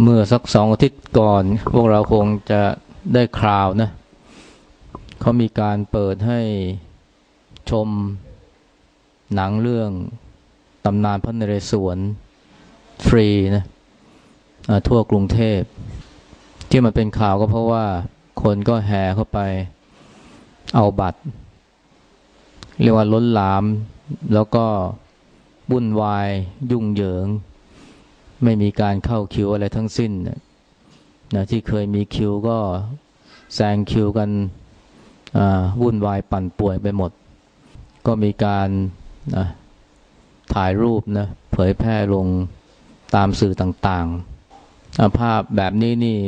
เมื่อสักสองอาทิตย์ก่อน พวกเราคงจะได้คราวนะเขามีการเปิดให้ชมหนังเรื่องตำนานพระนเรศวรฟรีนะทั่วกรุงเทพ ที่มันเป็นข่าวก็เพราะว่าคนก็แห่เข้าไปเอาบัตร เรียกว่าล้นหลาม แล้วก็บุ่นวายยุ่งเหยิง ไม่มีการเข้าคิวอะไรทั้งสิ้นนะที่เคยมีคิวก็แซงคิวกันวุ่นวายปั่นป่วยไปหมด ก็มีการถ่ายรูปนะเผยแพร่ลงตามสื่อต่างๆ ภาพแบบนี้นี่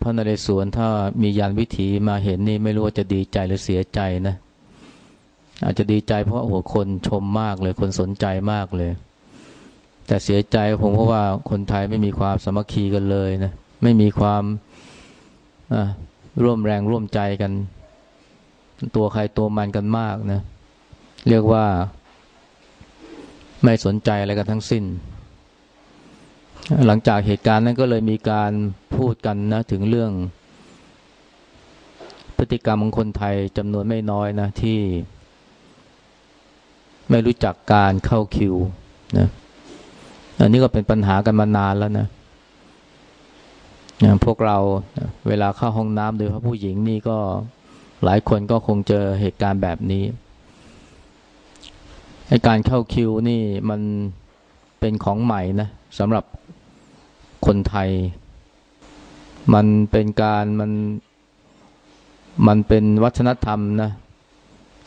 พระนเรศวรถ้ามียานวิถีมาเห็นนี่ไม่รู้ว่าจะดีใจหรือเสียใจนะ อาจจะดีใจเพราะโอ้โหคนชมมากเลยคนสนใจมากเลย แต่เสียใจผมเพราะว่าคนไทยไม่มีความสมัคคีกันเลยนะไม่มีความร่วมแรงร่วมใจกัน ตัวใครตัวมันกันมากนะ เรียกว่า ไม่สนใจอะไรกันทั้งสิ้น หลังจากเหตุการณ์นั้นก็เลยมีการพูดกันนะ ถึงเรื่อง พฤติกรรมของคนไทยจำนวนไม่น้อยนะ ที่ ไม่รู้จักการเข้าคิวนะ อันนี้ก็เป็นปัญหากันมานานแล้วนะพวกเราเวลาเข้าห้องน้ำโดยเฉพาะผู้หญิงนี่ก็หลายคนก็คงเจอเหตุการณ์แบบนี้การเข้าคิวนี่มันเป็นของใหม่นะสำหรับคนไทย มันเป็นการมันมันเป็นวัฒนธรรมนะ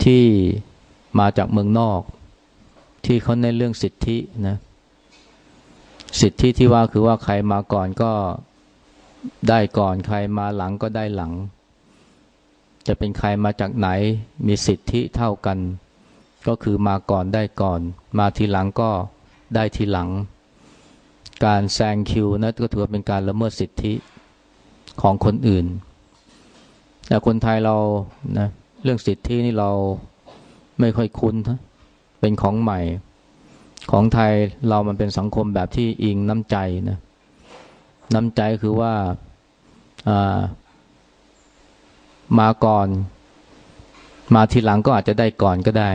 ที่มาจากเมืองนอก ที่เขาในเรื่องสิทธินะ สิทธิที่ว่าคือว่าใครมาก่อนก็ได้ก่อนใครมาหลังก็ได้หลัง จะเป็นใครมาจากไหนมีสิทธิเท่ากัน ก็คือมาก่อนได้ก่อน มาทีหลังก็ได้ทีหลัง การแซงคิวนะก็ถือว่าเป็นการละเมิดสิทธิของคนอื่น แต่คนไทยเรานะเรื่องสิทธินี่เราไม่ค่อยคุ้นนะเป็นของใหม่ ของไทยเรามันเป็นสังคมแบบที่อิงน้ำใจนะน้ำใจคือว่าามาก่อน มาทีหลังก็อาจจะได้ก่อนก็ได้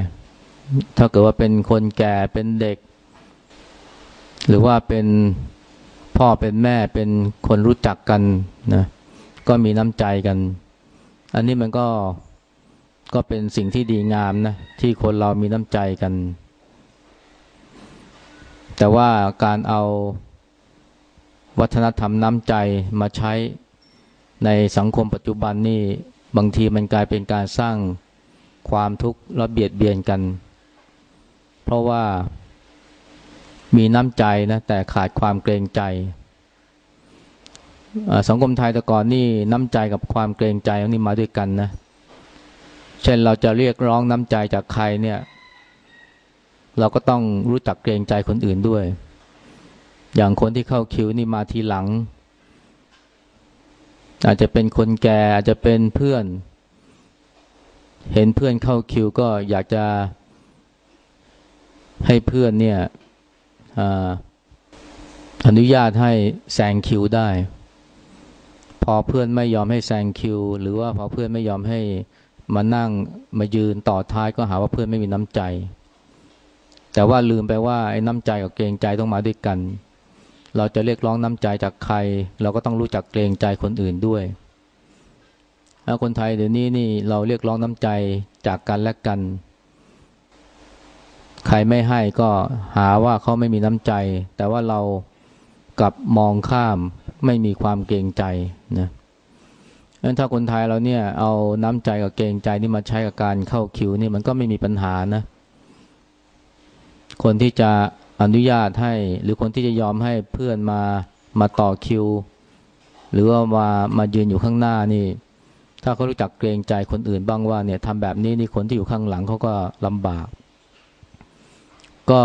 ถ้าเกิดว่าเป็นคนแก่เป็นเด็ก หรือว่าเป็นพ่อเป็นแม่เป็นคนรู้จักกันนะก็มีน้ำใจกัน อันนี้มันก็ก็เป็นสิ่งที่ดีงามนะที่คนเรามีน้ำใจกัน แต่ว่าการเอาวัฒนธรรมน้ำใจมาใช้ในสังคมปัจจุบันนี่บางทีมันกลายเป็นการสร้างความทุกข์และเบียดเบียนกัน เพราะว่ามีน้ำใจนะแต่ขาดความเกรงใจสังคมไทยแต่ก่อนนี่น้ำใจกับความเกรงใจนี่มาด้วยกันนะ เช่นเราจะเรียกร้องน้ำใจจากใครเนี่ย เราก็ต้องรู้จักเกรงใจคนอื่นด้วย อย่างคนที่เข้าคิวนี่มาทีหลัง อาจจะเป็นคนแก่อาจจะเป็นเพื่อน เห็นเพื่อนเข้าคิวก็อยากจะให้เพื่อนเนี่ยออนุญาตให้แซงคิวได้ พอเพื่อนไม่ยอมให้แซงคิว หรือว่าพอเพื่อนไม่ยอมให้มานั่งมายืนต่อท้ายก็หาว่าเพื่อนไม่มีน้ำใจ แต่ว่าลืมไปว่าไอ้น้ำใจกับเกรงใจต้องมาด้วยกัน เราจะเรียกร้องน้ำใจจากใคร เราก็ต้องรู้จักเกรงใจคนอื่นด้วยแล้วคนไทยเดี๋ยวนี้นี่เราเรียกร้องน้ำใจจากกันและกัน ใครไม่ให้ก็หาว่าเขาไม่มีน้ำใจ แต่ว่าเรากลับมองข้ามไม่มีความเกรงใจนะงั้นถ้าคนไทยเราเนี่ยเอาน้ำใจกับเกรงใจนี่มาใช้กับการเข้าคิวนี่มันก็ไม่มีปัญหานะ คนที่จะอนุญาตให้ หรือคนที่จะยอมให้เพื่อนมามาต่อคิว หรือว่ามามายืนอยู่ข้างหน้านี่ ถ้าเขารู้จักเกรงใจคนอื่นบ้างว่าเนี่ยทำแบบนี้นี่คนที่อยู่ข้างหลังเขาก็ลำบาก ก็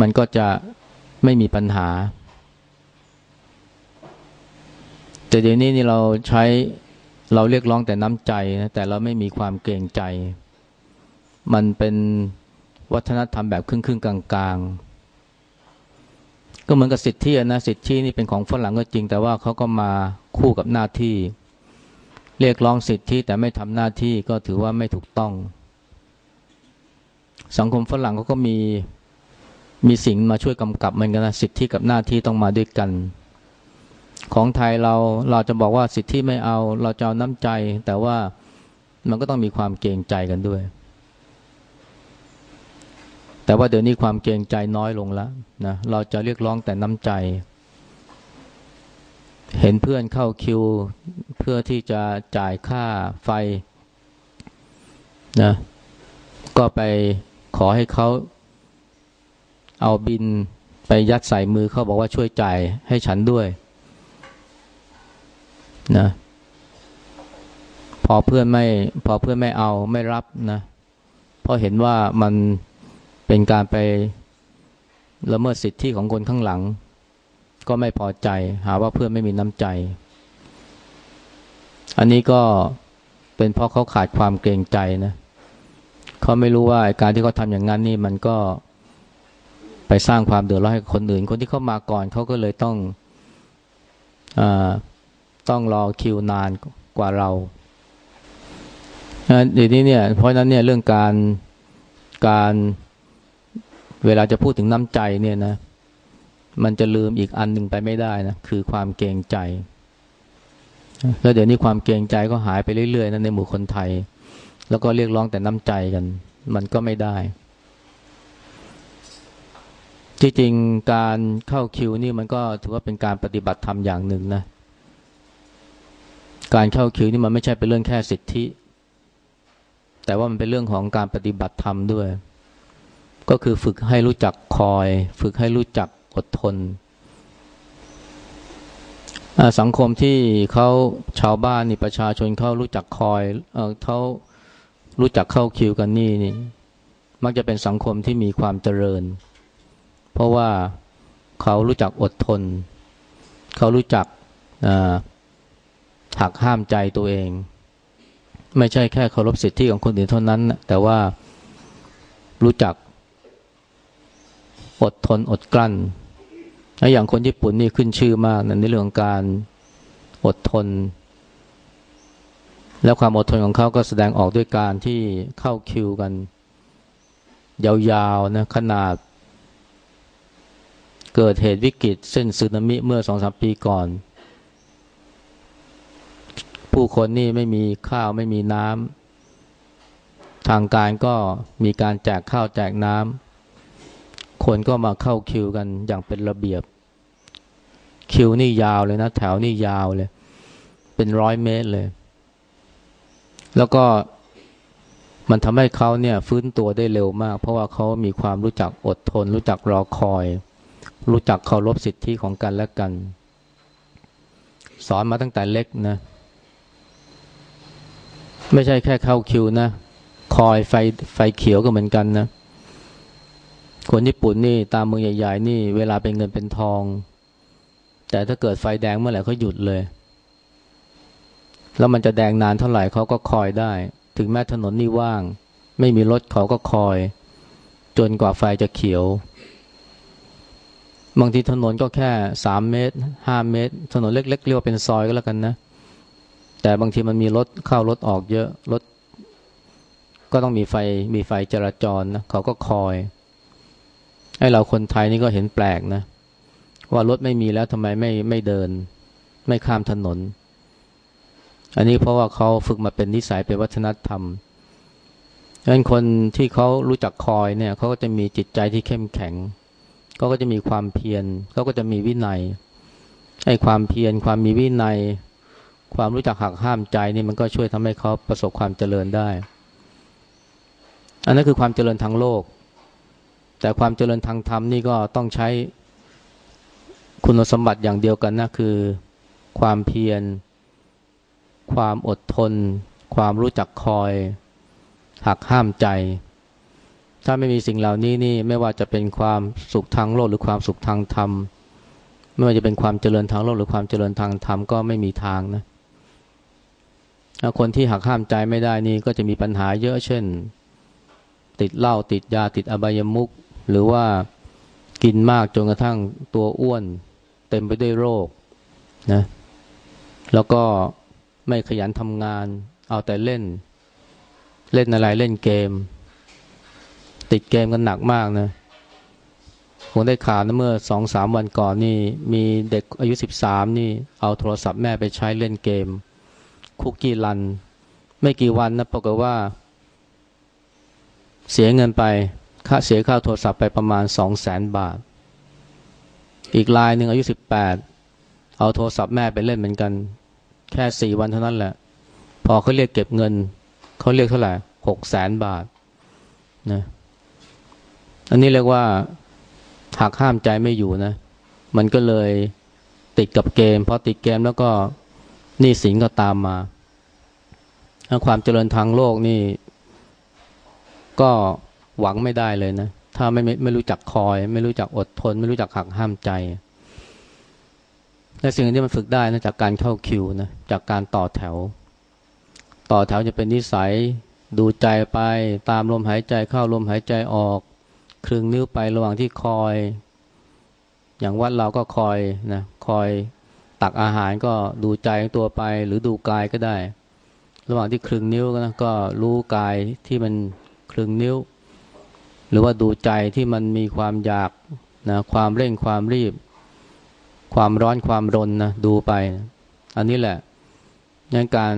มันก็จะไม่มีปัญหา แต่เดี๋ยวนี้นี่เราใช้เราเรียกร้องแต่น้ำใจนะแต่เราไม่มีความเกรงใจ มันเป็น วัฒนธรรมแบบครึ่งๆกลางๆก็ก็เหมือนกับสิทธินะสิทธินี่เป็นของฝรั่งก็จริง แต่ว่าเขาก็มาคู่กับหน้าที่ เรียกร้องสิทธิแต่ไม่ทำหน้าที่ก็ถือว่าไม่ถูกต้อง สังคมฝรั่งเขาก็มีมีสิ่งมาช่วยกำกับมือนกันนะสิทธิกับหน้าที่ต้องมาด้วยกัน ของไทยเราเราจะบอกว่าสิทธิไม่เอา เราจะเอาน้ำใจ แต่ว่ามันก็ต้องมีความเกรงใจกันด้วย แต่ว่าเดี๋ยวนี้ความเกรงใจน้อยลงแล้วนะเราจะเรียกร้องแต่น้ำใจ เห็นเพื่อนเข้าคิว เพื่อที่จะจ่ายค่าไฟนะก็ไปขอให้เขาเอาบินไปยัดใส่มือเขาบอกว่าช่วยจ่ายให้ฉันด้วยนะพอเพื่อนไม่พอเพื่อนไม่เอาไม่รับนะเพราะเห็นว่ามัน เป็นการไปละเมิดสิทธิของคนข้างหลัง ก็ไม่พอใจ หาว่าเพื่อนไม่มีน้ำใจ อันนี้ก็เป็นเพราะเขาขาดความเกรงใจนะเขาไม่รู้ว่าการที่เขาทำอย่างนั้นนี่มันก็ไปสร้างความเดือดร้อนให้คนอื่น คนที่เข้ามาก่อนเขาก็เลยต้องอต้องรอคิวนานกว่าเราเดี๋ยวนี้เนี่ยเพราะนั้นเนี่ยเรื่องการการ เวลาจะพูดถึงน้ำใจเนี่ยนะ มันจะลืมอีกอันหนึ่งไปไม่ได้นะ คือความเกรงใจ แล้วเดี๋ยวนี้ความเกรงใจก็หายไปเรื่อยๆนะในหมู่คนไทย แล้วก็เรียกร้องแต่น้ำใจกัน มันก็ไม่ได้ที่จริงการเข้าคิวนี่มันก็ถือว่าเป็นการปฏิบัติธรรมอย่างหนึ่งนะ การเข้าคิวนี่มันไม่ใช่เป็นเรื่องแค่สิทธิ แต่ว่ามันเป็นเรื่องของการปฏิบัติธรรมด้วย ก็คือฝึกให้รู้จักคอย ฝึกให้รู้จักอดทน สังคมที่เขาชาวบ้านนี่ประชาชนเขารู้จักคอยเออเขารู้จักเข้าคิวกันนี่นี่มักจะเป็นสังคมที่มีความเจริญ เพราะว่าเขารู้จักอดทน เขารู้จักหักห้ามใจตัวเอง ไม่ใช่แค่เคารพสิทธิของคนอื่นเท่านั้น แต่ว่ารู้จัก อดทนอดกลั้นและอย่างคนญี่ปุ่นนี่ขึ้นชื่อมากในเรื่องการอดทน แล้วความอดทนของเขาก็แสดงออกด้วยการที่เข้าคิวกัน ยาวๆนะขนาด เกิดเหตุวิกฤตเส้นสึนามิเมื่อสองสามปีก่อน ผู้คนนี่ไม่มีข้าวไม่มีน้ำทางการก็มีการแจกข้าวแจกน้ำ คนก็มาเข้าคิวกันอย่างเป็นระเบียบ คิวนี่ยาวเลยนะ แถวนี่ยาวเลย เป็นร้อยเมตรเลย แล้วก็มันทำให้เขาเนี่ยฟื้นตัวได้เร็วมาก เพราะว่าเขามีความรู้จักอดทน รู้จักรอคอย รู้จักเคารพสิทธิของกันและกัน สอนมาตั้งแต่เล็กนะ ไม่ใช่แค่เข้าคิวนะ คอยไฟไฟเขียวก็เหมือนกันนะ คนญี่ปุ่นนี่ตามเมืองใหญ่ ๆ นี่เวลาเป็นเงินเป็นทอง แต่ถ้าเกิดไฟแดงเมื่อไหร่เขาหยุดเลย แล้วมันจะแดงนานเท่าไหร่เขาก็คอยได้ ถึงแม้ถนนนี่ว่าง ไม่มีรถเขาก็คอย จนกว่าไฟจะเขียว บางทีถนนก็แค่สามเมตรห้าเมตร ถนนเล็กๆเรียกว่าเป็นซอยก็แล้วกันนะ แต่บางทีมันมีรถเข้ารถออกเยอะรถก็ต้องมีไฟมีไฟจราจรนะเขาก็คอย ให้เราคนไทยนี่ก็เห็นแปลกนะ ว่ารถไม่มีแล้วทำไมไม่ไม่เดิน ไม่ข้ามถนน อันนี้เพราะว่าเขาฝึกมาเป็นนิสัยเป็นวัฒนธรรมดังนั้นคนที่เขารู้จักคอยเนี่ยเขาก็จะมีจิตใจที่เข้มแข็งเขาก็จะมีความเพียรเขาก็จะมีวินัยไอ้ความเพียรความมีวินัย ความรู้จักหักห้ามใจนี่มันก็ช่วยทำให้เขาประสบความเจริญได้ อันนั้นคือความเจริญทางโลก แต่ความเจริญทางธรรมนี่ก็ต้องใช้คุณสมบัติอย่างเดียวกันนะคือ ความเพียร ความอดทน ความรู้จักคอย หักห้ามใจ ถ้าไม่มีสิ่งเหล่านี้นี่ไม่ว่าจะเป็นความสุขทางโลกหรือความสุขทางธรรม ไม่ว่าจะเป็นความเจริญทางโลกหรือความเจริญทางธรรมก็ไม่มีทางนะคนที่หักห้ามใจไม่ได้นี่ก็จะมีปัญหาเยอะเช่น ติดเหล้าติดยาติดอบายมุก หรือว่ากินมากจนกระทั่งตัวอ้วนเต็มไปด้วยโรคนะแล้วก็ไม่ขยันทำงาน เอาแต่เล่น เล่นอะไรเล่นเกม ติดเกมกันหนักมากนะผมได้ข่าวนะเมื่อสองสามวันก่อนนี่ มีเด็กอายุสิบสามนี่ เอาโทรศัพท์แม่ไปใช้เล่นเกม คุกกี้รัน ไม่กี่วันนะปรากฏว่า เสียเงินไป ค่าเสียค่าโทรศัพท์ไปประมาณสองแสนบาท อีกรายหนึ่งอายุสิบแปดเอาโทรศัพท์แม่ไปเล่นเหมือนกัน แค่สี่วันเท่านั้นแหละ พอเขาเรียกเก็บเงิน เขาเรียกเท่าไหร่หกแสนบาทนะอันนี้เรียกว่าหักห้ามใจไม่อยู่นะ มันก็เลยติดกับเกมพอติดเกมแล้วก็หนี้สินก็ตามมาความเจริญทางโลกนี่ ก็ หวังไม่ได้เลยนะ ถ้าไม่ไม่รู้จักคอย ไม่รู้จักอดทน ไม่รู้จักหักห้ามใจ และสิ่งที่มันฝึกได้นะจากการเข้าคิวนะจากการต่อแถว ต่อแถวจะเป็นนิสัยดูใจไปตามลมหายใจเข้าลมหายใจออกคลึงนิ้วไประหว่างที่คอย อย่างวัดเราก็คอยนะคอยตักอาหารก็ดูใจตัวไปหรือดูกายก็ได้ ระหว่างที่คลึงนิ้วนะก็รู้กายที่มันคลึงนิ้ว หรือว่าดูใจที่มันมีความอยากนะความเร่งความรีบ ความร้อนความรนนะดูไปอันนี้แหละงั้นการ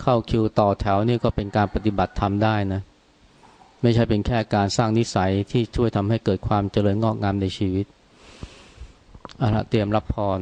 เข้าคิวต่อแถวนี่ก็เป็นการปฏิบัติทำได้นะ ไม่ใช่เป็นแค่การสร้างนิสัยที่ช่วยทำให้เกิดความเจริญงอกงามในชีวิตอาละเตรียมรับพร